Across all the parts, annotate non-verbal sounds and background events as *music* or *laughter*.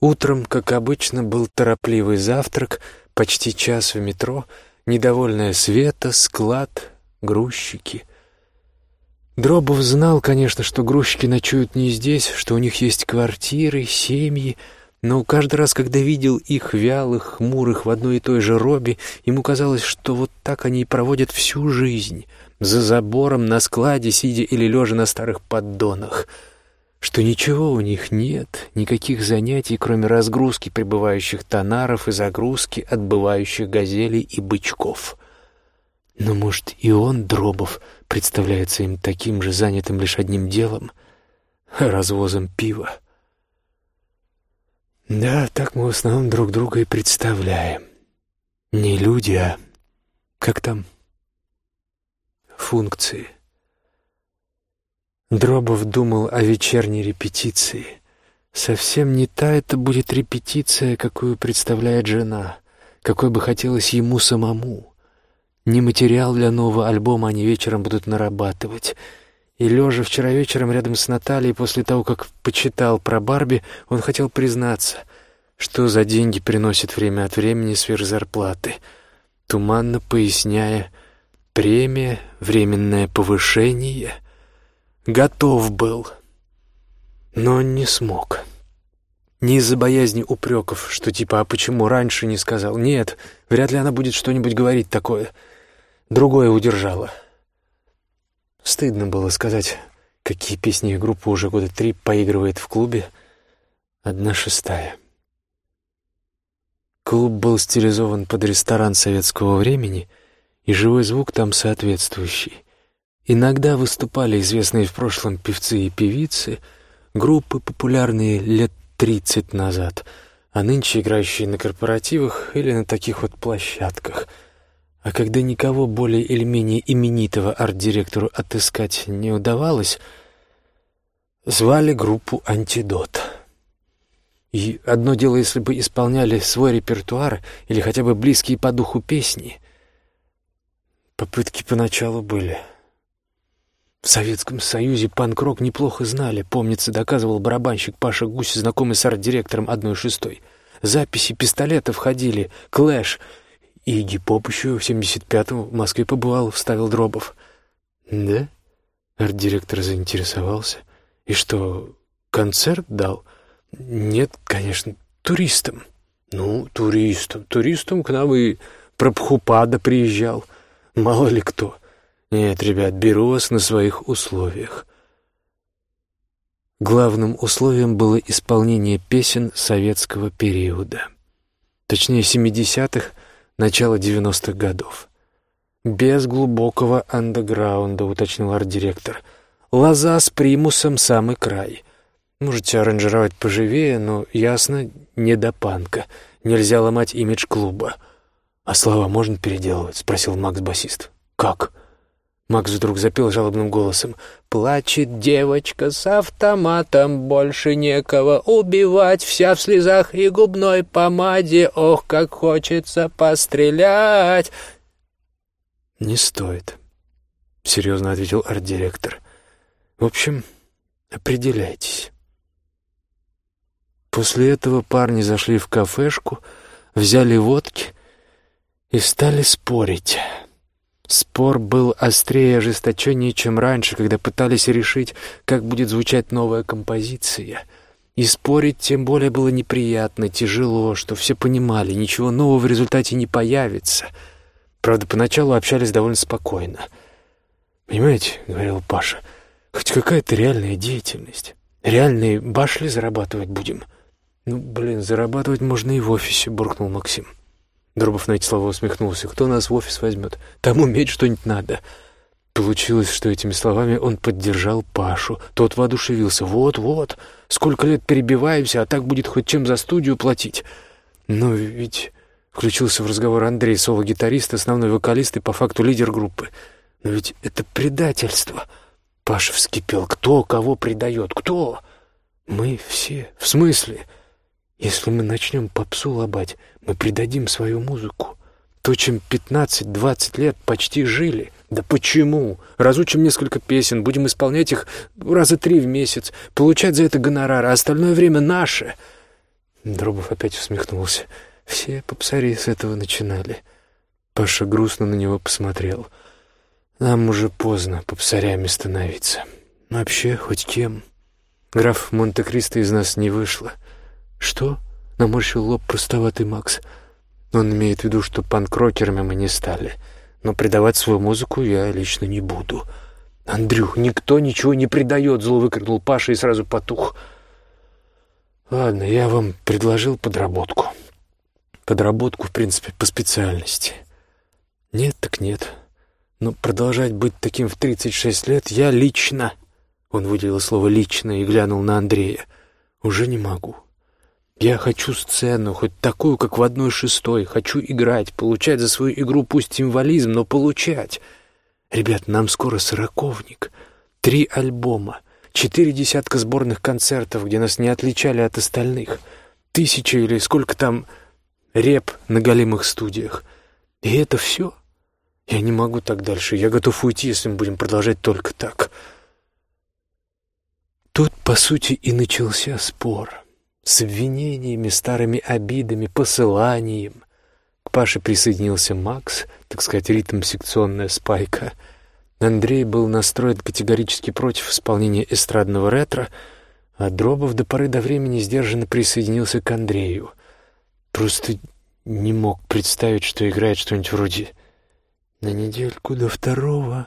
Утром, как обычно, был торопливый завтрак, почти час в метро, недовольная света, склад, грузчики. Дробов знал, конечно, что грузчики ночуют не здесь, что у них есть квартиры, семьи, но каждый раз, когда видел их вялых, хмурых в одной и той же робе, ему казалось, что вот так они и проводят всю жизнь, за забором, на складе, сидя или лежа на старых поддонах, что ничего у них нет, никаких занятий, кроме разгрузки прибывающих тонаров и загрузки отбывающих газелей и бычков. Но, может, и он, Дробов, представляется им таким же занятым лишь одним делом — развозом пива. Да, так мы в основном друг друга и представляем. Не люди, а как там? Функции. Дробов думал о вечерней репетиции. Совсем не та это будет репетиция, какую представляет жена, какой бы хотелось ему самому. Не материал для нового альбома они вечером будут нарабатывать. И лежа вчера вечером рядом с Натальей, после того, как почитал про Барби, он хотел признаться, что за деньги приносит время от времени сверхзарплаты, туманно поясняя «премия, временное повышение». Готов был, но не смог. Не из-за боязни упреков, что типа «а почему раньше не сказал?» Нет, вряд ли она будет что-нибудь говорить такое — Другое удержало. Стыдно было сказать, какие песни их группа уже года три поигрывает в клубе. Одна шестая. Клуб был стилизован под ресторан советского времени, и живой звук там соответствующий. Иногда выступали известные в прошлом певцы и певицы, группы, популярные лет тридцать назад, а нынче играющие на корпоративах или на таких вот площадках — а когда никого более или менее именитого арт-директору отыскать не удавалось, звали группу «Антидот». И одно дело, если бы исполняли свой репертуар или хотя бы близкие по духу песни. Попытки поначалу были. В Советском Союзе панк-рок неплохо знали, помнится, доказывал барабанщик Паша Гусь, знакомый с арт-директором одной шестой. Записи пистолетов ходили, клэш — и гип-поп еще в 75-м в Москве побывал, вставил Дробов. Да? Арт-директор заинтересовался. И что, концерт дал? Нет, конечно, туристам. Ну, туристам. Туристам к нам и Прабхупада приезжал. Мало ли кто. Нет, ребят, беру вас на своих условиях. Главным условием было исполнение песен советского периода. Точнее, 70-х, начала 90-х годов. «Без глубокого андеграунда», — уточнил арт-директор. «Лоза с примусом самый край. Можете аранжировать поживее, но, ясно, не до панка. Нельзя ломать имидж клуба». «А слова можно переделывать?» — спросил Макс-басист. «Как?» Макс вдруг запел жалобным голосом. «Плачет девочка с автоматом, больше некого убивать, вся в слезах и губной помаде, ох, как хочется пострелять!» «Не стоит», — серьезно ответил арт-директор. «В общем, определяйтесь». После этого парни зашли в кафешку, взяли водки и стали спорить. Спор был острее и ожесточеннее, чем раньше, когда пытались решить, как будет звучать новая композиция. И спорить тем более было неприятно, тяжело, что все понимали, ничего нового в результате не появится. Правда, поначалу общались довольно спокойно. «Понимаете, — говорил Паша, — хоть какая-то реальная деятельность. Реальные башли зарабатывать будем». «Ну, блин, зарабатывать можно и в офисе», — буркнул Максим. Дробов на эти слова усмехнулся. «Кто нас в офис возьмет? Там уметь что-нибудь надо». Получилось, что этими словами он поддержал Пашу. Тот воодушевился. «Вот-вот, сколько лет перебиваемся, а так будет хоть чем за студию платить». «Но ведь...» — включился в разговор Андрей, соло-гитарист, основной вокалист и по факту лидер группы. «Но ведь это предательство!» Паша вскипел. «Кто кого предает? Кто?» «Мы все. В смысле?» Если мы начнем попсу лобать, мы предадим свою музыку. То, чем пятнадцать-двадцать лет почти жили. Да почему? Разучим несколько песен, будем исполнять их раза три в месяц, получать за это гонорар, а остальное время наше. Дробов опять усмехнулся. Все попсари с этого начинали. Паша грустно на него посмотрел. Нам уже поздно попсарями становиться. Вообще, хоть кем. Граф Монте-Кристо из нас не вышло. Что? Наморщил лоб простоватый Макс. Он имеет в виду, что панк-рокерами мы не стали. Но предавать свою музыку я лично не буду. «Андрюх, никто ничего не предает!» — зло выкрикнул Паша и сразу потух. «Ладно, я вам предложил подработку. Подработку, в принципе, по специальности. Нет, так нет. Но продолжать быть таким в 36 лет я лично...» Он выделил слово «лично» и глянул на Андрея. «Уже не могу. Я хочу сцену, хоть такую, как в одной шестой. Хочу играть, получать за свою игру пусть символизм, но получать. Ребят, нам скоро сороковник. Три альбома, четыре десятка сборных концертов, где нас не отличали от остальных. Тысячи или сколько там реп на голимых студиях. И это все? Я не могу так дальше. Я готов уйти, если мы будем продолжать только так. Тут, по сути, и начался спор — с обвинениями, старыми обидами, посыланием. К Паше присоединился Макс, так сказать, ритм-секционная спайка. Андрей был настроен категорически против исполнения эстрадного ретро, а Дробов до поры до времени сдержанно присоединился к Андрею. Просто не мог представить, что играет что-нибудь вроде «На недельку до второго».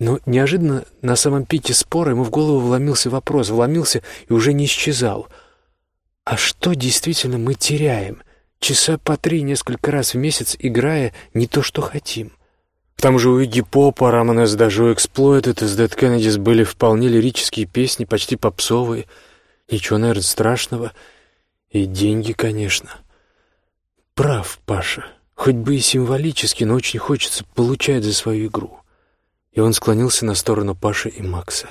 Но неожиданно на самом пике спора ему в голову вломился вопрос, вломился и уже не исчезал. А что действительно мы теряем, часа по три несколько раз в месяц играя не то, что хотим? К тому же у Игги Попа, Рамонес у Exploited из Dead Kennedys были вполне лирические песни, почти попсовые. Ничего, наверное, страшного. И деньги, конечно. Прав, Паша. Хоть бы и символически, но очень хочется получать за свою игру и он склонился на сторону Паши и Макса.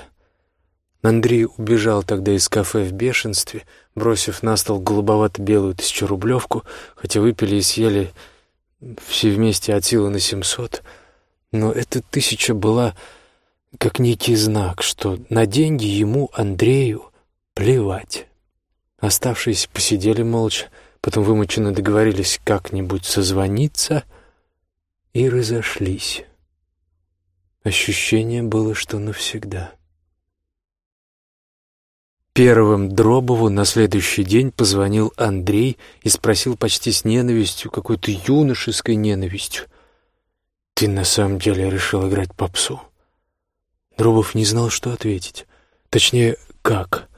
Андрей убежал тогда из кафе в бешенстве, бросив на стол голубовато-белую тысячерублевку, хотя выпили и съели все вместе от силы на семьсот. Но эта тысяча была как некий знак, что на деньги ему, Андрею, плевать. Оставшиеся посидели молча, потом вымученно договорились как-нибудь созвониться и разошлись. Ощущение было, что навсегда. Первым Дробову на следующий день позвонил Андрей и спросил почти с ненавистью, какой-то юношеской ненавистью. «Ты на самом деле решил играть попсу?» Дробов не знал, что ответить. Точнее, как.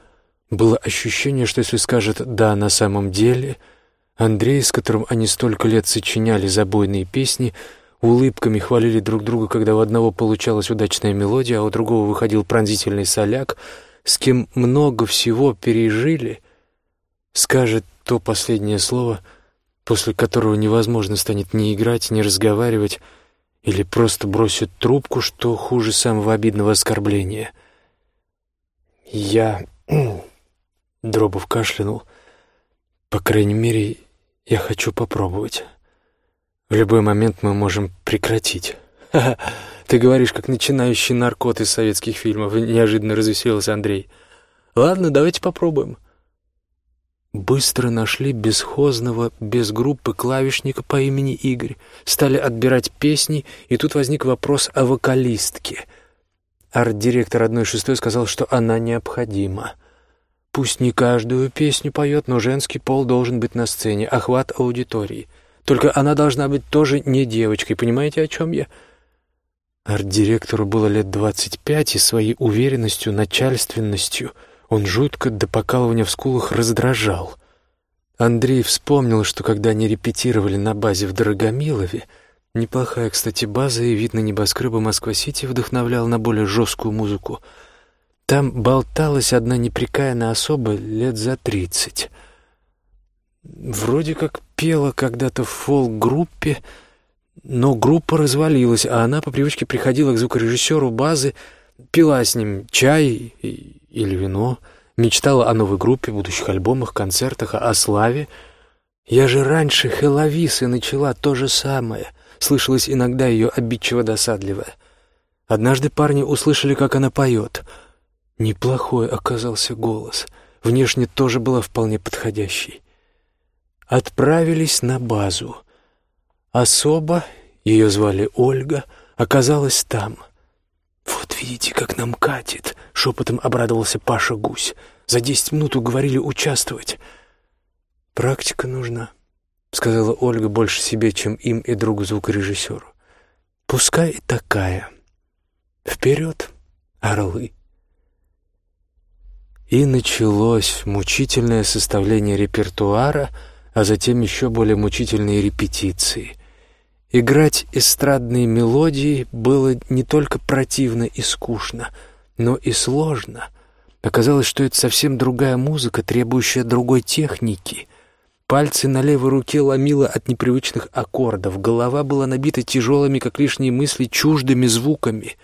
Было ощущение, что если скажет «да» на самом деле, Андрей, с которым они столько лет сочиняли забойные песни, улыбками хвалили друг друга, когда у одного получалась удачная мелодия, а у другого выходил пронзительный соляк, с кем много всего пережили, скажет то последнее слово, после которого невозможно станет ни играть, ни разговаривать, или просто бросит трубку, что хуже самого обидного оскорбления. «Я...» *clears throat* — Дробов кашлянул. «По крайней мере, я хочу попробовать». В любой момент мы можем прекратить. Ха-ха, ты говоришь, как начинающий наркот из советских фильмов, неожиданно развеселился Андрей. Ладно, давайте попробуем. Быстро нашли бесхозного, без группы клавишника по имени Игорь. Стали отбирать песни, и тут возник вопрос о вокалистке. Арт-директор одной шестой сказал, что она необходима. Пусть не каждую песню поет, но женский пол должен быть на сцене, охват аудитории — только она должна быть тоже не девочкой, понимаете, о чем я?» Арт-директору было лет двадцать пять, и своей уверенностью, начальственностью он жутко до покалывания в скулах раздражал. Андрей вспомнил, что когда они репетировали на базе в Дорогомилове, неплохая, кстати, база и вид на небоскребы Москва-Сити вдохновлял на более жесткую музыку. Там болталась одна неприкаянная особа лет за тридцать. Вроде как пела когда-то в фолк-группе, но группа развалилась, а она по привычке приходила к звукорежиссеру базы, пила с ним чай или вино, мечтала о новой группе, будущих альбомах, концертах, о славе. Я же раньше Хеловисы начала то же самое. Слышалось иногда ее обидчиво-досадливое. Однажды парни услышали, как она поет. Неплохой оказался голос — внешне тоже была вполне подходящей. Отправились на базу. Особо, ее звали Ольга, оказалась там. «Вот видите, как нам катит», — шепотом обрадовался Паша Гусь. «За десять минут уговорили участвовать». «Практика нужна», — сказала Ольга больше себе, чем им и другу звукорежиссеру. «Пускай и такая. Вперед, орлы!» И началось мучительное составление репертуара, а затем еще более мучительные репетиции. Играть эстрадные мелодии было не только противно и скучно, но и сложно. Оказалось, что это совсем другая музыка, требующая другой техники. Пальцы на левой руке ломило от непривычных аккордов, голова была набита тяжелыми, как лишние мысли, чуждыми звуками.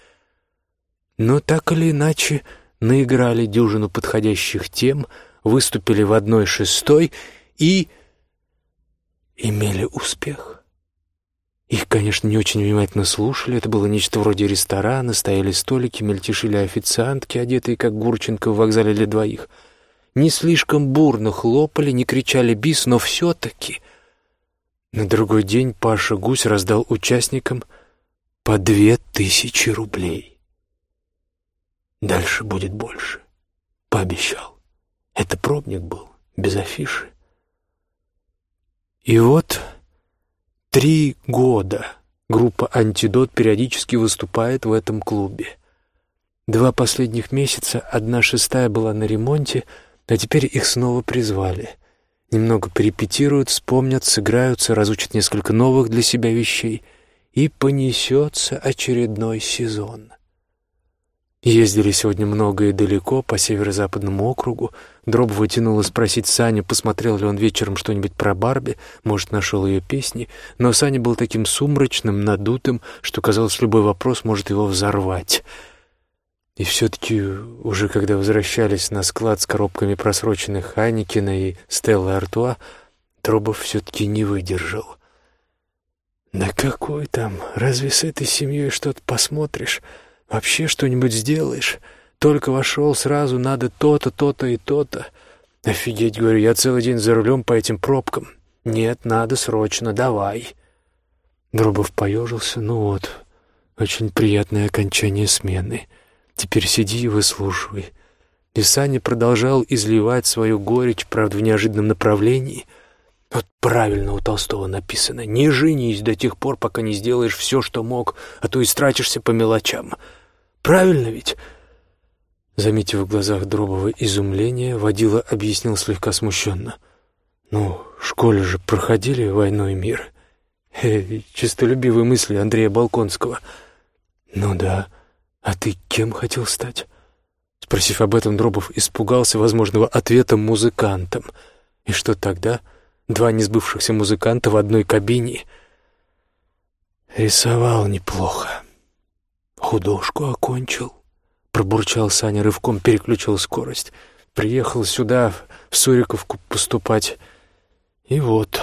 Но так или иначе наиграли дюжину подходящих тем, выступили в одной шестой и имели успех. Их, конечно, не очень внимательно слушали, это было нечто вроде ресторана, стояли столики, мельтешили официантки, одетые как Гурченко в вокзале для двоих. Не слишком бурно хлопали, не кричали бис, но все-таки... На другой день Паша Гусь раздал участникам по две тысячи рублей. Дальше будет больше. Пообещал. Это пробник был, без афиши. И вот три года группа «Антидот» периодически выступает в этом клубе. Два последних месяца одна шестая была на ремонте, а теперь их снова призвали. Немного порепетируют, вспомнят, сыграются, разучат несколько новых для себя вещей, и понесется очередной сезон. Ездили сегодня много и далеко, по северо-западному округу. Дробова тянуло спросить Саню, посмотрел ли он вечером что-нибудь про Барби, может, нашел ее песни, но Саня был таким сумрачным, надутым, что, казалось, любой вопрос может его взорвать. И все-таки уже когда возвращались на склад с коробками просроченных Ханикина и Стеллы Артуа, Дробов все-таки не выдержал. «Да какой там? Разве с этой семьей что-то посмотришь?» Вообще что-нибудь сделаешь? Только вошел, сразу надо то-то, то-то и то-то. Офигеть, говорю, я целый день за рулем по этим пробкам. Нет, надо срочно, давай. Дробов поежился, ну вот, очень приятное окончание смены. Теперь сиди и выслушивай. И Саня продолжал изливать свою горечь, правда, в неожиданном направлении. Вот правильно у Толстого написано «Не женись до тех пор, пока не сделаешь все, что мог, а то истратишься по мелочам». Правильно ведь?» Заметив в глазах Дробова изумление, водила объяснил слегка смущенно. «Ну, в школе же проходили «Войну и мир». Э, чистолюбивые мысли Андрея Балконского. «Ну да. А ты кем хотел стать?» Спросив об этом, Дробов испугался возможного ответа музыкантом. И что тогда? Два несбывшихся музыканта в одной кабине. Рисовал неплохо. «Художку окончил», — пробурчал Саня, рывком переключил скорость. «Приехал сюда, в Суриковку, поступать. И вот...»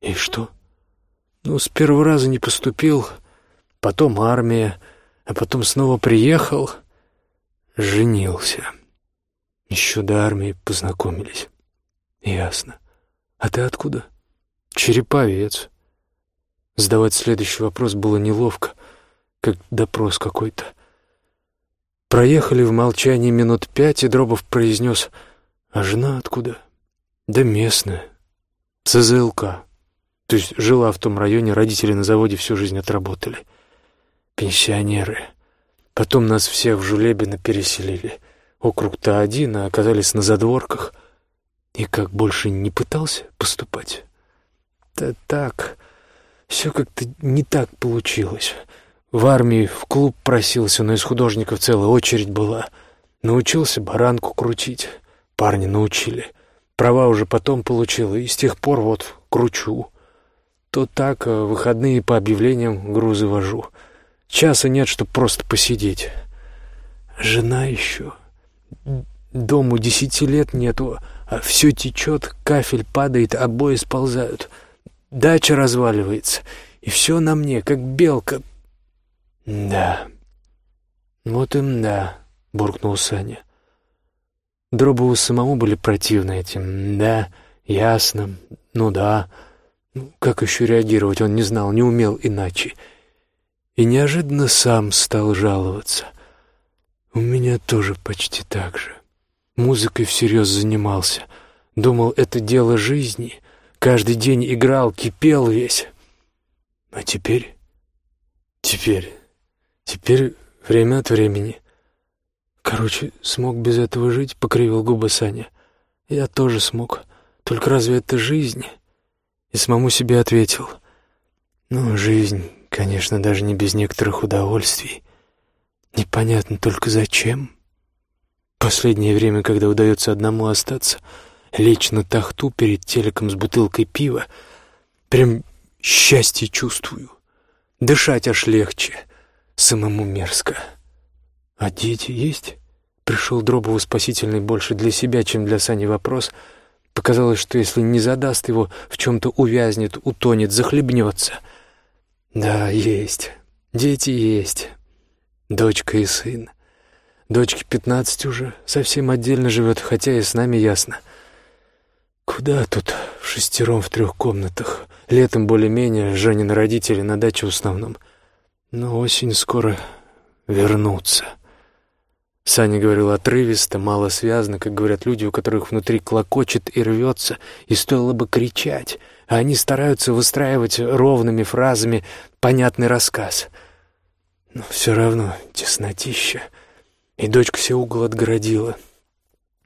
«И что?» «Ну, с первого раза не поступил, потом армия, а потом снова приехал, женился. Еще до армии познакомились. Ясно. А ты откуда?» «Череповец». Задавать следующий вопрос было неловко как допрос какой-то. Проехали в молчании минут пять, и Дробов произнес «А жена откуда?» «Да местная. ЦЗЛК. То есть жила в том районе, родители на заводе всю жизнь отработали. Пенсионеры. Потом нас всех в Жулебино переселили. Округ-то один, а оказались на задворках. И как больше не пытался поступать? Да так, все как-то не так получилось». В армии в клуб просился, но из художников целая очередь была. Научился баранку крутить. Парни научили. Права уже потом получил, и с тех пор вот кручу. То так, а выходные по объявлениям грузы вожу. Часа нет, чтоб просто посидеть. Жена еще. Дому десяти лет нету, все течет, кафель падает, обои сползают. Дача разваливается, и все на мне, как белка, «Да, вот им да», — буркнул Саня. Дробову самому были противны этим. Да, ясно, ну да. Ну, как еще реагировать, он не знал, не умел иначе. И неожиданно сам стал жаловаться. У меня тоже почти так же. Музыкой всерьез занимался. Думал, это дело жизни. Каждый день играл, кипел весь. А теперь... Теперь... Теперь время от времени. Короче, смог без этого жить, покривил губы Саня. Я тоже смог. Только разве это жизнь? И самому себе ответил. Ну, жизнь, конечно, даже не без некоторых удовольствий. Непонятно только зачем. Последнее время, когда удается одному остаться, лечь на тахту перед телеком с бутылкой пива, прям счастье чувствую. Дышать аж легче, самому мерзко. «А дети есть?» Пришел Дробову спасительный больше для себя, чем для Сани вопрос. Показалось, что если не задаст его, в чем-то увязнет, утонет, захлебнется. «Да, есть. Дети есть. Дочка и сын. Дочке пятнадцать уже, совсем отдельно живет, хотя и с нами ясно. Куда тут в шестером в трех комнатах? Летом более-менее, Женины родители на даче в основном. Но осень скоро вернутся». Саня говорил отрывисто, мало связно, как говорят люди, у которых внутри клокочет и рвется, и стоило бы кричать, а они стараются выстраивать ровными фразами понятный рассказ. Но все равно теснотища. И дочка все угол отгородила.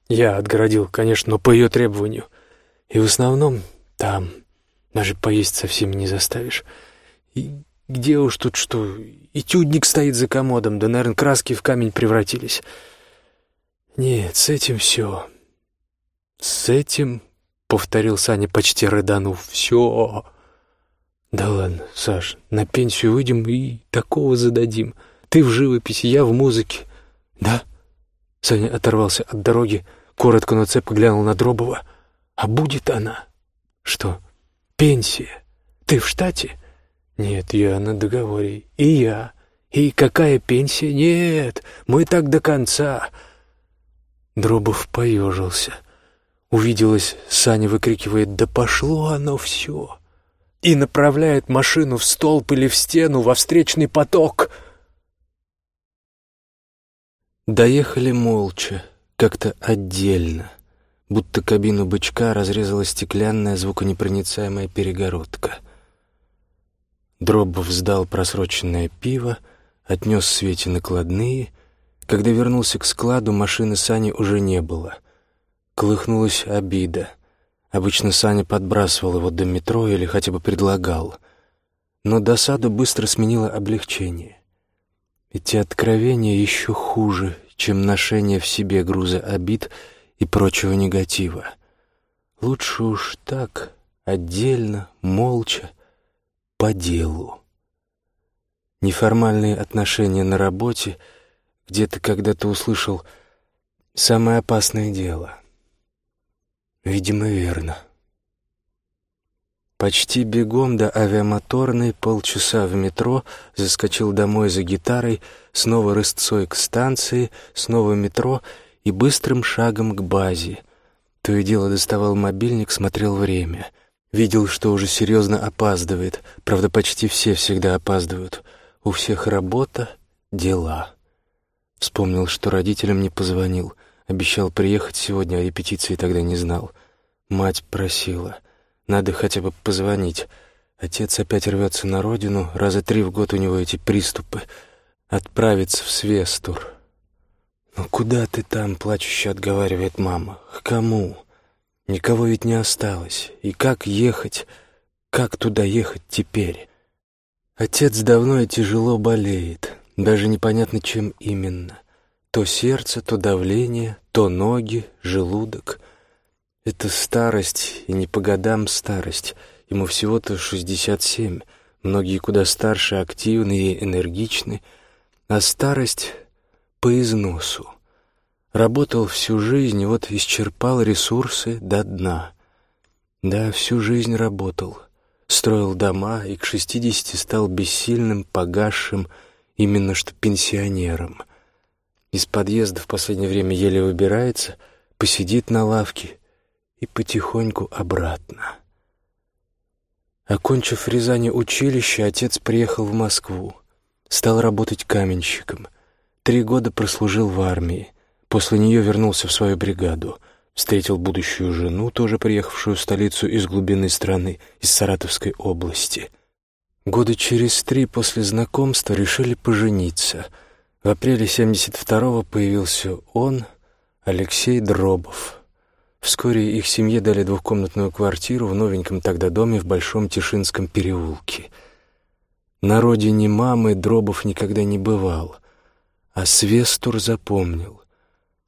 Я отгородил, конечно, но по ее требованию. И в основном там. Даже поесть совсем не заставишь. И где уж тут что? Этюдник стоит за комодом, да, наверное, краски в камень превратились. Нет, с этим все. С этим, — повторил Саня, почти рыданув, — все. Да ладно, Саш, на пенсию выйдем и такого зададим. Ты в живописи, я в музыке. Да? Саня оторвался от дороги, коротко, но цепко глянул на Дробова. А будет она? Что? Пенсия? Ты в штате? — «Нет, я на договоре. И я. И какая пенсия? Нет, мы так до конца». Дробов поежился. Увиделась, Саня выкрикивает «Да пошло оно все!» и направляет машину в столб или в стену, во встречный поток. Доехали молча, как-то отдельно, будто кабину бычка разрезала стеклянная звуконепроницаемая перегородка. Дробов сдал просроченное пиво, отнес Свете накладные. Когда вернулся к складу, машины Сани уже не было. Клыхнулась обида. Обычно Саня подбрасывал его до метро или хотя бы предлагал. Но досаду быстро сменило облегчение. Эти откровения еще хуже, чем ношение в себе груза обид и прочего негатива. Лучше уж так, отдельно, молча, по делу. Неформальные отношения на работе, где-то когда-то услышал «самое опасное дело». Видимо, верно. Почти бегом до авиамоторной, полчаса в метро, заскочил домой за гитарой, снова рысцой к станции, снова метро и быстрым шагом к базе. То и дело доставал мобильник, смотрел время — Видел, что уже серьезно опаздывает. Правда, почти все всегда опаздывают. У всех работа, дела. Вспомнил, что родителям не позвонил. Обещал приехать сегодня, а репетиции тогда не знал. Мать просила. Надо хотя бы позвонить. Отец опять рвется на родину. Раза три в год у него эти приступы. Отправиться в Свестур. «Ну куда ты там?» — плачуще отговаривает мама. «К кому?» Никого ведь не осталось. И как ехать? Как туда ехать теперь? Отец давно и тяжело болеет. Даже непонятно, чем именно. То сердце, то давление, то ноги, желудок. Это старость, и не по годам старость. Ему всего-то шестьдесят семь. Многие куда старше, активны и энергичны. А старость по износу. Работал всю жизнь, и вот исчерпал ресурсы до дна. Да, всю жизнь работал. Строил дома и к шестидесяти стал бессильным, погасшим, именно что пенсионером. Из подъезда в последнее время еле выбирается, посидит на лавке и потихоньку обратно. Окончив Рязани училище, отец приехал в Москву. Стал работать каменщиком. Три года прослужил в армии. После нее вернулся в свою бригаду. Встретил будущую жену, тоже приехавшую в столицу из глубины страны, из Саратовской области. Года через три после знакомства решили пожениться. В апреле 72-го появился он, Алексей Дробов. Вскоре их семье дали двухкомнатную квартиру в новеньком тогда доме в Большом Тишинском переулке. На родине мамы Дробов никогда не бывал, а Свестур запомнил.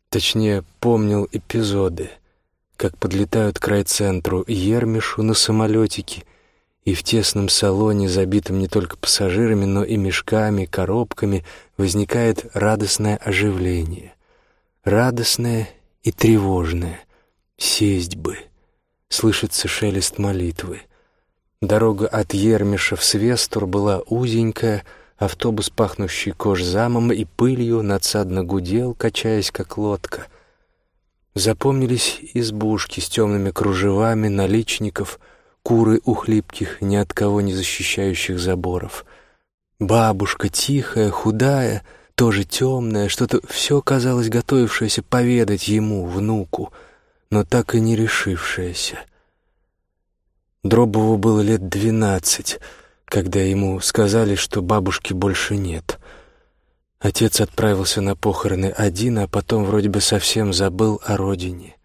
Точнее, помнил эпизоды, как подлетают к райцентру Ермишу на самолетике, и в тесном салоне, забитом не только пассажирами, но и мешками, коробками, возникает радостное оживление. Радостное и тревожное. Сесть бы. Слышится шелест молитвы. Дорога от Ермиша в Свестур была узенькая, автобус, пахнущий кожзамом и пылью, надсадно гудел, качаясь, как лодка. Запомнились избушки с темными кружевами, наличников, куры у хлипких, ни от кого не защищающих заборов. Бабушка тихая, худая, тоже темная, что-то все казалось готовившееся поведать ему, внуку — но так и не решившаяся. Дробову было лет двенадцать, когда ему сказали, что бабушки больше нет. Отец отправился на похороны один, а потом вроде бы совсем забыл о родине.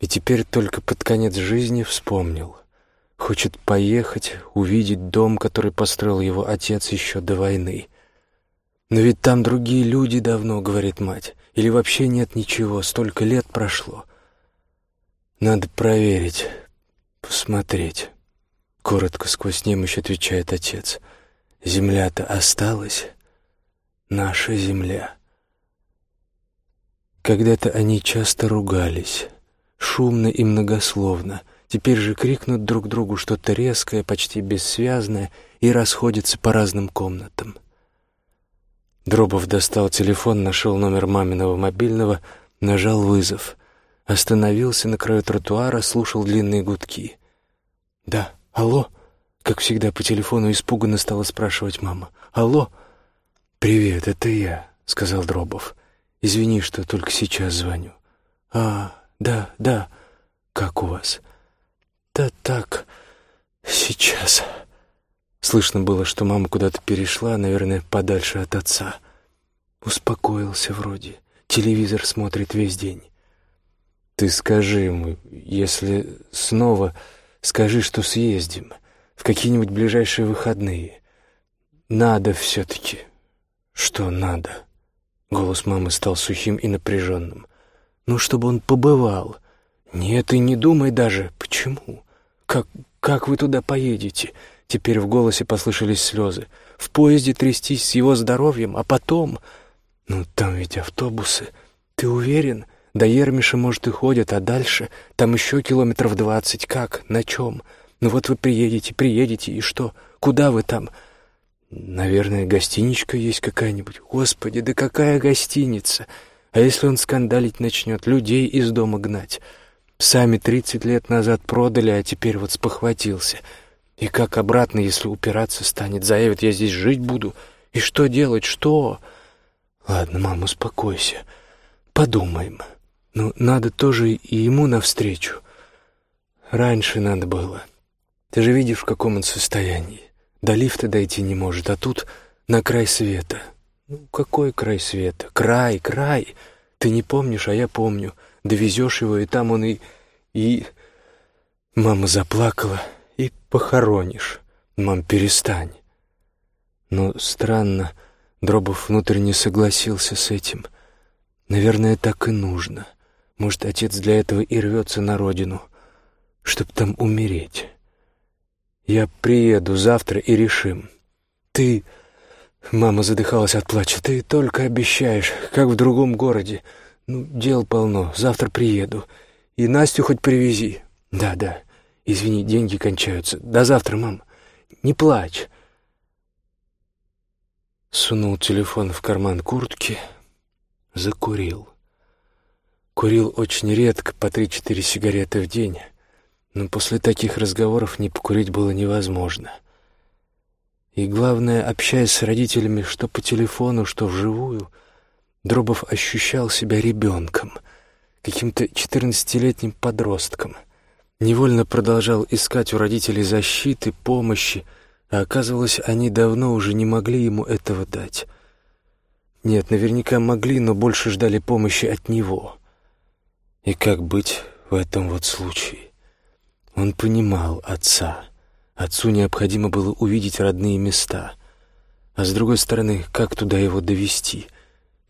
И теперь только под конец жизни вспомнил. Хочет поехать, увидеть дом, который построил его отец еще до войны. «Но ведь там другие люди давно», — говорит мать. «Или вообще нет ничего, столько лет прошло. «Надо проверить, посмотреть», — коротко сквозь немощь отвечает отец. «Земля-то осталась, наша земля». Когда-то они часто ругались, шумно и многословно. Теперь же крикнут друг другу что-то резкое, почти бессвязное, и расходятся по разным комнатам. Дробов достал телефон, нашел номер маминого мобильного, нажал вызов. Остановился на краю тротуара, слушал длинные гудки. «Да, алло?» Как всегда по телефону испуганно стала спрашивать мама. «Алло?» «Привет, это я», — сказал Дробов. «Извини, что только сейчас звоню». «А, да, да. Как у вас?» «Да так, сейчас». Слышно было, что мама куда-то перешла, наверное, подальше от отца. Успокоился вроде. Телевизор смотрит весь день. Ты скажи ему, если снова скажи, что съездим в какие-нибудь ближайшие выходные. Надо все-таки. Что надо? Голос мамы стал сухим и напряженным. Ну, чтобы он побывал. Нет, и не думай даже. Почему? Как, как вы туда поедете? Теперь в голосе послышались слезы. В поезде трястись с его здоровьем, а потом... Ну, там ведь автобусы. Ты уверен? — до Ермиша, может, и ходят, а дальше там еще километров двадцать. Как? На чем? Ну вот вы приедете, приедете, и что? Куда вы там? Наверное, гостиничка есть какая-нибудь. Господи, да какая гостиница? А если он скандалить начнет, людей из дома гнать? Сами тридцать лет назад продали, а теперь вот спохватился. И как обратно, если упираться станет, заявит, я здесь жить буду? И что делать, что? Ладно, мам, успокойся. Подумаем. Ну, надо тоже и ему навстречу. Раньше надо было. Ты же видишь, в каком он состоянии. До лифта дойти не может, а тут на край света. Ну, какой край света? Край, край. Ты не помнишь, а я помню. Довезешь его, и там он и... и... Мама заплакала. И похоронишь. Мам, перестань. Но странно, Дробов внутренне согласился с этим. Наверное, так и нужно. — может, отец для этого и рвется на родину, чтоб там умереть. Я приеду завтра и решим. Ты... Мама задыхалась от плача. Ты только обещаешь, как в другом городе. Ну, дел полно. Завтра приеду. И Настю хоть привези. Да, да. Извини, деньги кончаются. До завтра, мам. Не плачь. Сунул телефон в карман куртки, закурил. Курил очень редко, по три-четыре сигареты в день, но после таких разговоров не покурить было невозможно. И главное, общаясь с родителями, что по телефону, что вживую, Дробов ощущал себя ребенком, каким-то четырнадцатилетним подростком. Невольно продолжал искать у родителей защиты, помощи, а оказывалось, они давно уже не могли ему этого дать. Нет, наверняка могли, но больше ждали помощи от него. И как быть в этом вот случае? Он понимал отца. Отцу необходимо было увидеть родные места. А с другой стороны, как туда его довести —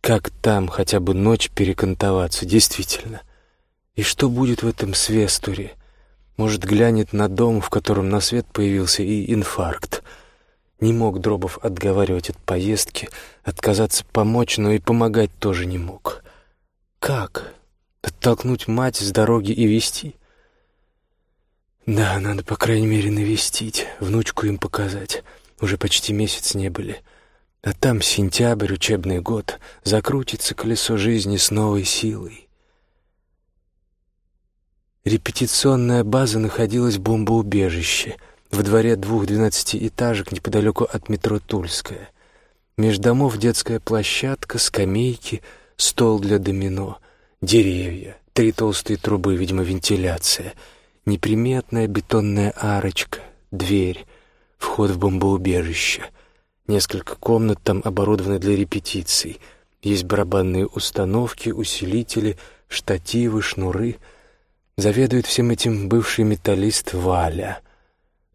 как там хотя бы ночь перекантоваться, действительно? И что будет в этом свестуре? Может, глянет на дом, в котором на свет появился и инфаркт. Не мог Дробов отговаривать от поездки, отказаться помочь, но и помогать тоже не мог. Как? Оттолкнуть мать с дороги и вести? Да, надо, по крайней мере, навестить, внучку им показать. Уже почти месяц не были. — а там сентябрь, учебный год, закрутится колесо жизни с новой силой. Репетиционная база находилась в бомбоубежище, в дворе двух двенадцатиэтажек неподалеку от метро Тульская. Меж домов детская площадка, скамейки, стол для домино, деревья, три толстые трубы, видимо, вентиляция, неприметная бетонная арочка, дверь, вход в бомбоубежище — Несколько комнат там оборудованы для репетиций. Есть барабанные установки, усилители, штативы, шнуры. Заведует всем этим бывший металлист Валя.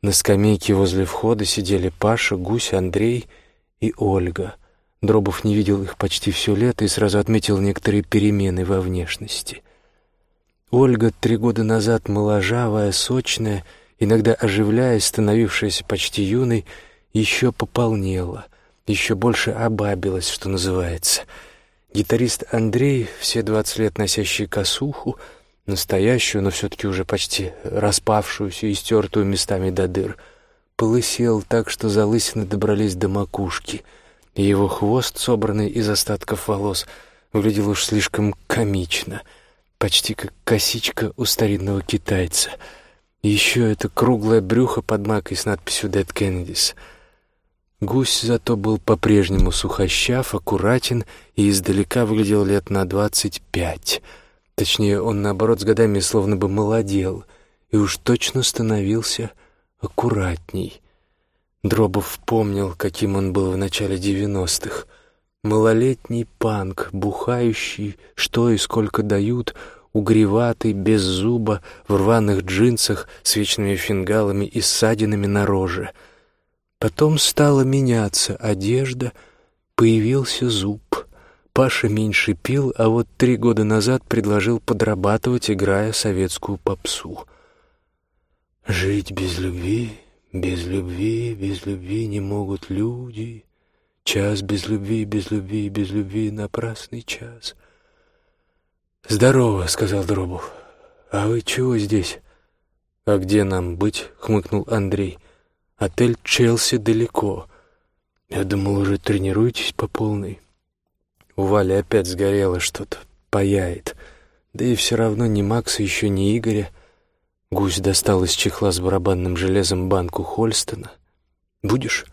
На скамейке возле входа сидели Паша, Гусь, Андрей и Ольга. Дробов не видел их почти все лето и сразу отметил некоторые перемены во внешности. Ольга, три года назад моложавая, сочная, иногда оживляясь, становившаяся почти юной, еще пополнела, еще больше обабилась, что называется. Гитарист Андрей, все двадцать лет носящий косуху, настоящую, но все-таки уже почти распавшуюся и стертую местами до дыр, полысел так, что залысины добрались до макушки, и его хвост, собранный из остатков волос, выглядел уж слишком комично, почти как косичка у старинного китайца. И еще это круглое брюхо под макой с надписью «Dead Kennedys». Гусь зато был по-прежнему сухощав, аккуратен и издалека выглядел лет на двадцать пять. Точнее, он, наоборот, с годами словно бы молодел и уж точно становился аккуратней. Дробов помнил, каким он был в начале девяностых. Малолетний панк, бухающий, что и сколько дают, угреватый, без зуба, в рваных джинсах с вечными фингалами и ссадинами на роже — Потом стала меняться одежда, появился зуб. Паша меньше пил, а вот три года назад предложил подрабатывать, играя советскую попсу. «Жить без любви, без любви, без любви не могут люди. Час без любви, без любви, без любви — напрасный час». «Здорово», — сказал Дробов. «А вы чего здесь?» «А где нам быть?» — хмыкнул Андрей. Отель «Челси» далеко. Я думал, уже тренируетесь по полной. У Вали опять сгорело что-то, паяет. Да и все равно ни Макса, еще ни Игоря. Гусь достал из чехла с барабанным железом банку Хольстона. «Будешь?»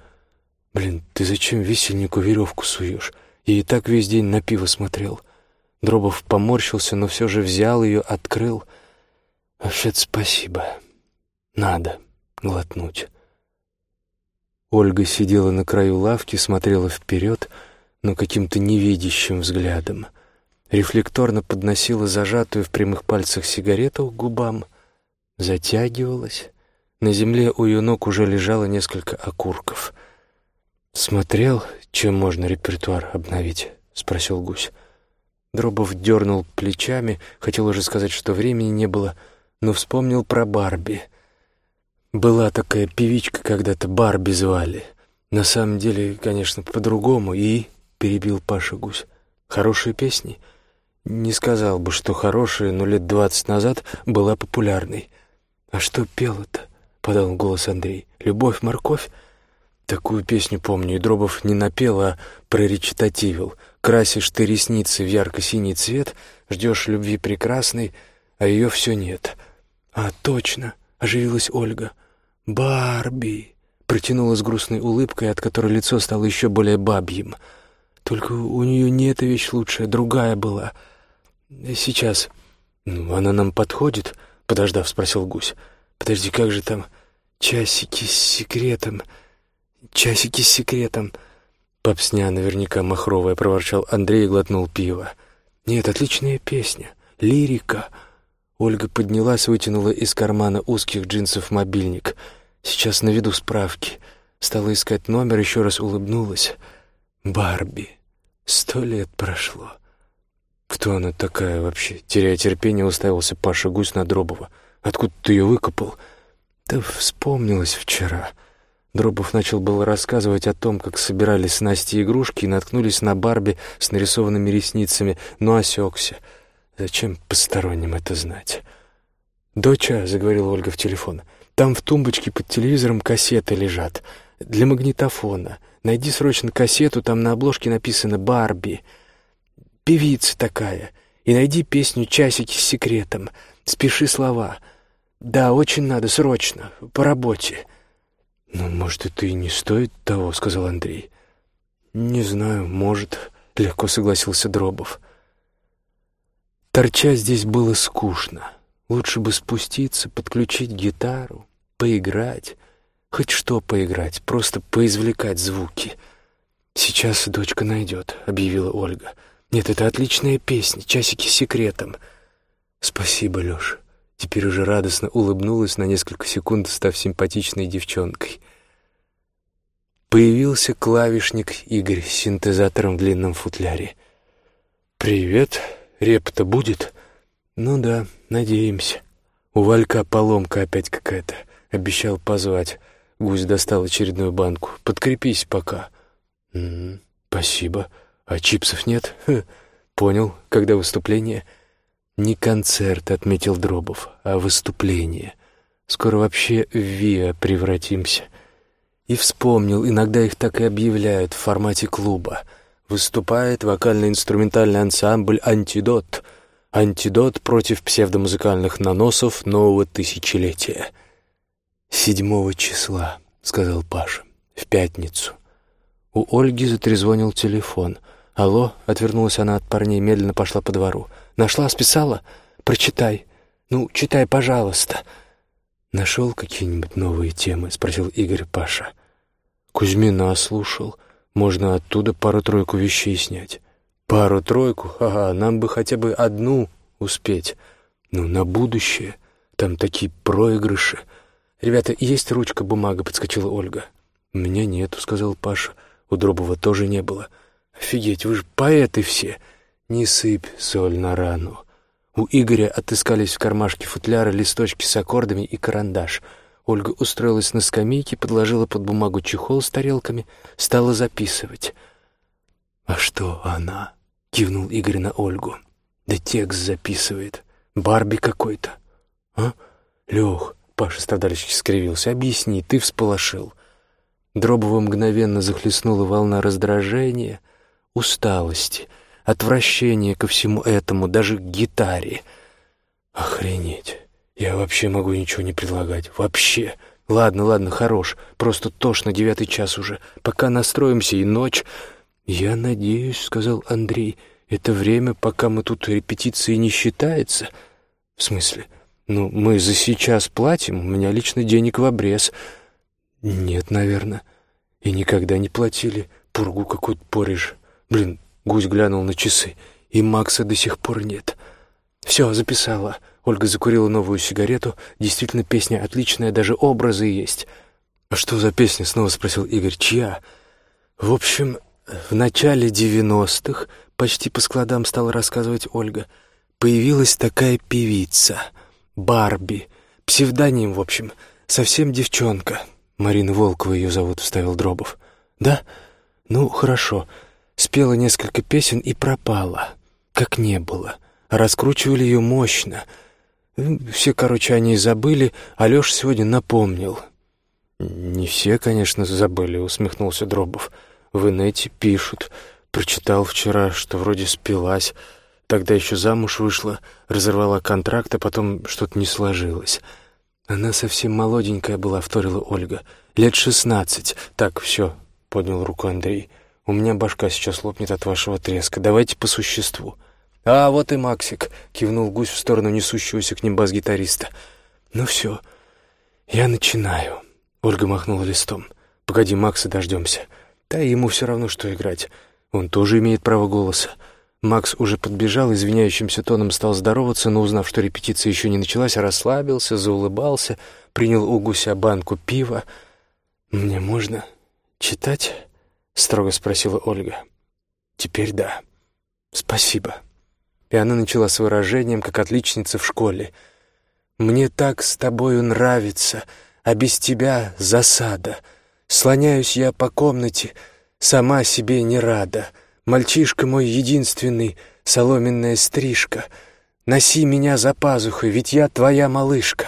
«Блин, ты зачем висельнику веревку суешь? Я и так весь день на пиво смотрел». Дробов поморщился, но все же взял ее, открыл. «Вообще-то спасибо. Надо глотнуть». Ольга сидела на краю лавки, смотрела вперед, но каким-то невидящим взглядом. Рефлекторно подносила зажатую в прямых пальцах сигарету к губам, затягивалась. На земле у ее ног уже лежало несколько окурков. «Смотрел, чем можно репертуар обновить?» — спросил гусь. Дробов дернул плечами, хотел уже сказать, что времени не было, но вспомнил про Барби — была такая певичка когда-то, Барби звали. На самом деле, конечно, по-другому. И, — перебил Паша Гусь, — хорошие песни. Не сказал бы, что хорошие, но лет двадцать назад была популярной. А что пела-то? — подал голос Андрей. «Любовь, морковь?» Такую песню помню, и Дробов не напел, а проречитативил. Красишь ты ресницы в ярко-синий цвет, ждешь любви прекрасной, а ее все нет. А точно, оживилась Ольга. «Барби!» — протянула с грустной улыбкой, от которой лицо стало еще более бабьим. «Только у нее не эта вещь лучшая, другая была. Сейчас. Ну, она нам подходит?» — подождав, спросил гусь. «Подожди, как же там? Часики с секретом. Часики с секретом». Попсня наверняка махровая, проворчал Андрей и глотнул пиво. «Нет, отличная песня. Лирика». Ольга поднялась, вытянула из кармана узких джинсов мобильник. Сейчас наведу справки. Стала искать номер, еще раз улыбнулась. «Барби. Сто лет прошло». «Кто она такая вообще?» Теряя терпение, уставился Паша Гусь на Дробова. «Откуда ты ее выкопал?» «Да вспомнилась вчера». Дробов начал было рассказывать о том, как собирали с Настей игрушки и наткнулись на Барби с нарисованными ресницами, но осекся — Зачем посторонним это знать? «Доча», — заговорила Ольга в телефон, — «там в тумбочке под телевизором кассеты лежат. Для магнитофона. Найди срочно кассету, там на обложке написано «Барби». Певица такая. И найди песню «Часики с секретом». Спеши слова. Да, очень надо, срочно, по работе. «Ну, может, это и не стоит того», — сказал Андрей. «Не знаю, может», — легко согласился Дробов. Торча здесь было скучно. Лучше бы спуститься, подключить гитару, поиграть. Хоть что поиграть, просто поизвлекать звуки. «Сейчас дочка найдет», — объявила Ольга. «Нет, это отличная песня, часики с секретом». «Спасибо, Леша». Теперь уже радостно улыбнулась на несколько секунд, став симпатичной девчонкой. Появился клавишник Игорь с синтезатором в длинном футляре. «Привет», Реп-то будет? Ну да, надеемся. У Валька поломка опять какая-то. Обещал позвать. Гусь достал очередную банку. Подкрепись пока. -м, спасибо. А чипсов нет? *laughs* Ха, понял. Когда выступление? Не концерт, отметил Дробов, а выступление. Скоро вообще в ВИА превратимся. И вспомнил, иногда их так и объявляют в формате клуба — выступает вокально-инструментальный ансамбль «Антидот». Антидот против псевдомузыкальных наносов нового тысячелетия. «Седьмого числа», — сказал Паша, — «в пятницу». У Ольги затрезвонил телефон. «Алло», — отвернулась она от парней, медленно пошла по двору. «Нашла, списала? Прочитай. Ну, читай, пожалуйста». «Нашел какие-нибудь новые темы?» — спросил Игорь Паша. Кузьмина слушал. Можно оттуда пару-тройку вещей снять. Пару-тройку? Ага, нам бы хотя бы одну успеть. Ну, на будущее. Там такие проигрыши. «Ребята, есть ручка, бумага?» — подскочила Ольга. «У меня нету», — сказал Паша. «У Дробова тоже не было». «Офигеть, вы же поэты все!» «Не сыпь соль на рану». У Игоря отыскались в кармашке футляра листочки с аккордами и карандаш — Ольга устроилась на скамейке, подложила под бумагу чехол с тарелками, стала записывать. «А что она?» — кивнул Игорь на Ольгу. «Да текст записывает. Барби какой-то». «А? Лех», — Паша страдальчески скривился, — «объясни, ты всполошил». Дробова мгновенно захлестнула волна раздражения, усталости, отвращения ко всему этому, даже к гитаре. «Охренеть!» Я вообще могу ничего не предлагать. Вообще. Ладно, ладно, хорош. Просто тошно, девятый час уже. Пока настроимся и ночь... Я надеюсь, — сказал Андрей, — это время, пока мы тут репетиции не считается. В смысле? Ну, мы за сейчас платим, у меня лично денег в обрез. Нет, наверное. И никогда не платили. Пургу какую-то порежь. Блин, гусь глянул на часы. И Макса до сих пор нет. Все, записала. Ольга закурила новую сигарету. Действительно, песня отличная, даже образы есть. «А что за песня?» — снова спросил Игорь. «Чья?» «В общем, в начале девяностых, почти по складам стала рассказывать Ольга, появилась такая певица, Барби, псевдоним, в общем, совсем девчонка. Марина Волкова ее зовут, вставил Дробов. «Да? Ну, хорошо. Спела несколько песен и пропала, как не было. Раскручивали ее мощно». Все, короче, они забыли, а Леша сегодня напомнил. «Не все, конечно, забыли», — усмехнулся Дробов. «В инете пишут. Прочитал вчера, что вроде спилась. Тогда еще замуж вышла, разорвала контракт, а потом что-то не сложилось. Она совсем молоденькая была, вторила Ольга. Лет шестнадцать. Так, все, поднял руку Андрей. У меня башка сейчас лопнет от вашего треска. Давайте по существу. А вот и Максик, кивнул гусь в сторону несущегося к ним бас-гитариста. Ну все, я начинаю. Ольга махнула листом. Погоди, Макса дождемся. Да ему все равно, что играть. Он тоже имеет право голоса. Макс уже подбежал, извиняющимся тоном стал здороваться, но, узнав, что репетиция еще не началась, расслабился, заулыбался, принял у гуся банку пива. «Мне можно читать?» — строго спросила Ольга. «Теперь да. Спасибо». И она начала с выражением, как отличница в школе. «Мне так с тобою нравится, а без тебя засада. Слоняюсь я по комнате, сама себе не рада». Мальчишка мой единственный, соломенная стрижка, Носи меня за пазухой, ведь я твоя малышка.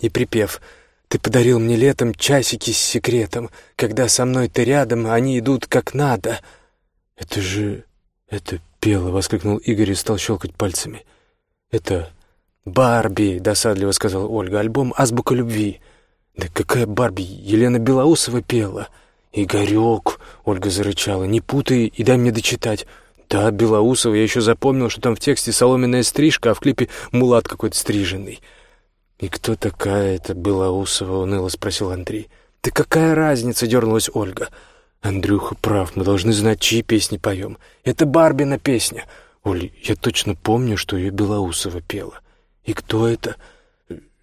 И припев «Ты подарил мне летом часики с секретом, Когда со мной ты рядом, они идут как надо». «Это же... это пело!» — воскликнул Игорь и стал щелкать пальцами. «Это Барби!» — досадливо сказала Ольга. «Альбом «Азбука любви». «Да какая Барби? Елена Белоусова пела!» «Игорек!» — Ольга зарычала. «Не путай и дай мне дочитать». «Да, Белоусова, я еще запомнил, что там в тексте соломенная стрижка, а в клипе мулат какой-то стриженный». «И кто такая эта Белоусова?» — уныло спросил Андрей. «Да какая разница?» — дернулась Ольга. «Андрюха прав, мы должны знать, чьи песни поем. Это Барбина песня. Оль, я точно помню, что ее Белоусова пела. И кто это?»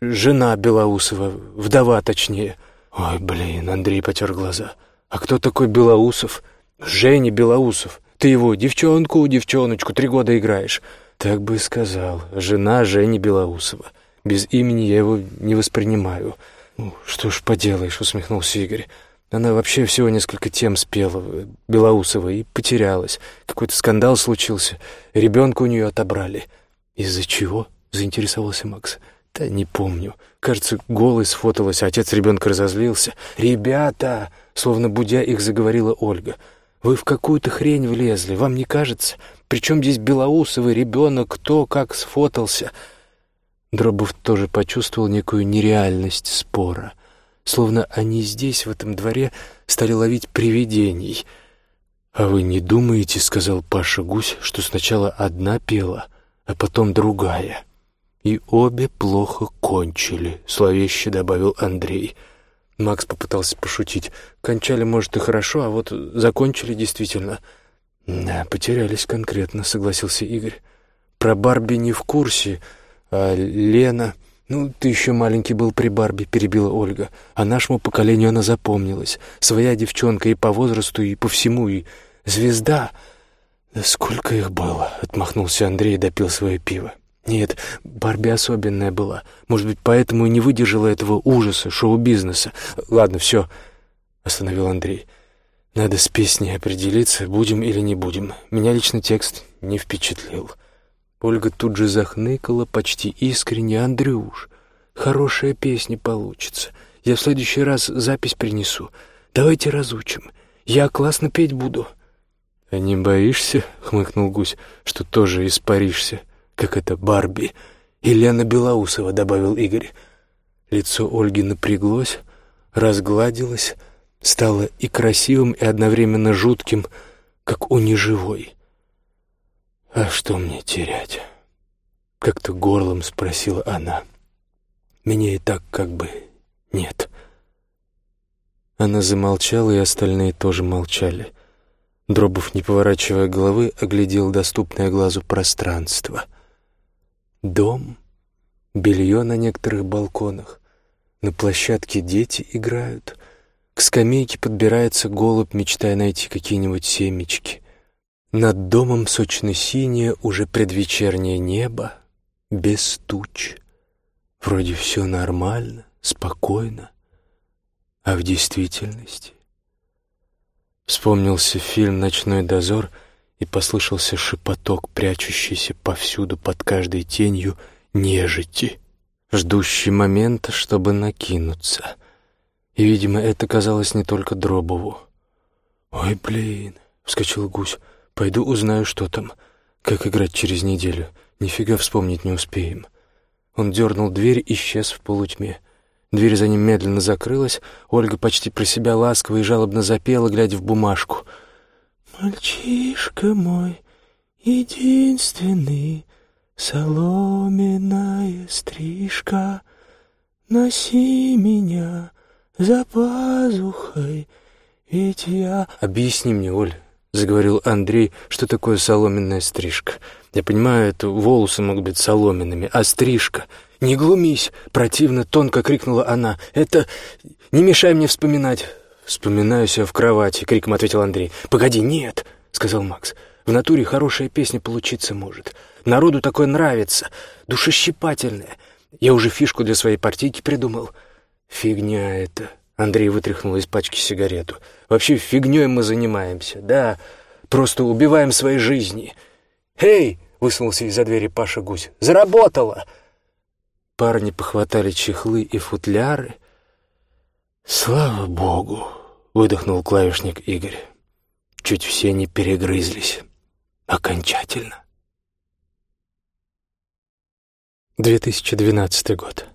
«Жена Белоусова, вдова точнее». «Ой, блин», — Андрей потер глаза. «А кто такой Белоусов?» «Женя Белоусов. Ты его девчонку, девчоночку, три года играешь». «Так бы и сказал. Жена Жени Белоусова. Без имени я его не воспринимаю». «Ну, что ж поделаешь», — усмехнулся Игорь. Она вообще всего несколько тем спела, Белоусова, и потерялась. Какой-то скандал случился, ребенка у нее отобрали. «Из-за чего?» — заинтересовался Макс. «Да не помню. Кажется, голой сфоталась, а отец ребенка разозлился. «Ребята!» Словно будя их заговорила Ольга. «Вы в какую-то хрень влезли, вам не кажется? Причем здесь Белоусовый ребенок, кто как сфотался?» Дробов тоже почувствовал некую нереальность спора. Словно они здесь, в этом дворе, стали ловить привидений. «А вы не думаете, — сказал Паша Гусь, — что сначала одна пела, а потом другая?» «И обе плохо кончили», — зловеще добавил Андрей. Макс попытался пошутить. Кончали, может, и хорошо, а вот закончили действительно. «Да, потерялись конкретно», — согласился Игорь. «Про Барби не в курсе, а Лена...» «Ну, ты еще маленький был при Барби», — перебила Ольга. «А нашему поколению она запомнилась. Своя девчонка и по возрасту, и по всему, и звезда». «Да сколько их было?» — отмахнулся Андрей и допил свое пиво. Нет, Барби особенная была. Может быть, поэтому и не выдержала этого ужаса, шоу-бизнеса. Ладно, все, остановил Андрей. Надо с песней определиться, будем или не будем. Меня лично текст не впечатлил. Ольга тут же захныкала почти искренне. «Андрюш, хорошая песня получится. Я в следующий раз запись принесу. Давайте разучим. Я классно петь буду». «А не боишься?» — хмыкнул гусь, — «что тоже испаришься?» как это Барби. Елена Белоусова», — добавил Игорь. Лицо Ольги напряглось, разгладилось, стало и красивым, и одновременно жутким, как у неживой. «А что мне терять?» — как-то горлом спросила она. «Меня и так как бы нет». Она замолчала, и остальные тоже молчали. Дробов, не поворачивая головы, оглядел доступное глазу пространство — Дом, белье на некоторых балконах, на площадке дети играют, к скамейке подбирается голубь, мечтая найти какие-нибудь семечки. Над домом сочно-синее, уже предвечернее небо, без туч. Вроде все нормально, спокойно, а в действительности... Вспомнился фильм «Ночной дозор», и послышался шепоток, прячущийся повсюду под каждой тенью нежити, ждущий момента, чтобы накинуться. И, видимо, это казалось не только Дробову. «Ой, блин!» — вскочил гусь. «Пойду узнаю, что там. Как играть через неделю. Нифига вспомнить не успеем». Он дернул дверь, исчез в полутьме. Дверь за ним медленно закрылась. Ольга почти про себя ласково и жалобно запела, глядя в бумажку. «Мальчишка мой, единственный, соломенная стрижка, носи меня за пазухой, ведь я...» «Объясни мне, Оль», — заговорил Андрей, — «что такое соломенная стрижка? Я понимаю, это волосы могут быть соломенными, а стрижка «Не глумись!» — противно тонко крикнула она. «Это... не мешай мне вспоминать!» «Вспоминаю себя в кровати», — криком ответил Андрей. «Погоди, нет!» — сказал Макс. «В натуре хорошая песня получиться может. Народу такое нравится, душещипательное. Я уже фишку для своей партийки придумал». «Фигня это!» — Андрей вытряхнул из пачки сигарету. «Вообще фигней мы занимаемся, да? Просто убиваем свои жизни». «Эй!» — высунулся из-за двери Паша Гусь. «Заработало!» Парни похватали чехлы и футляры. «Слава богу!» — выдохнул клавишник Игорь. Чуть все не перегрызлись. Окончательно. 2012 год.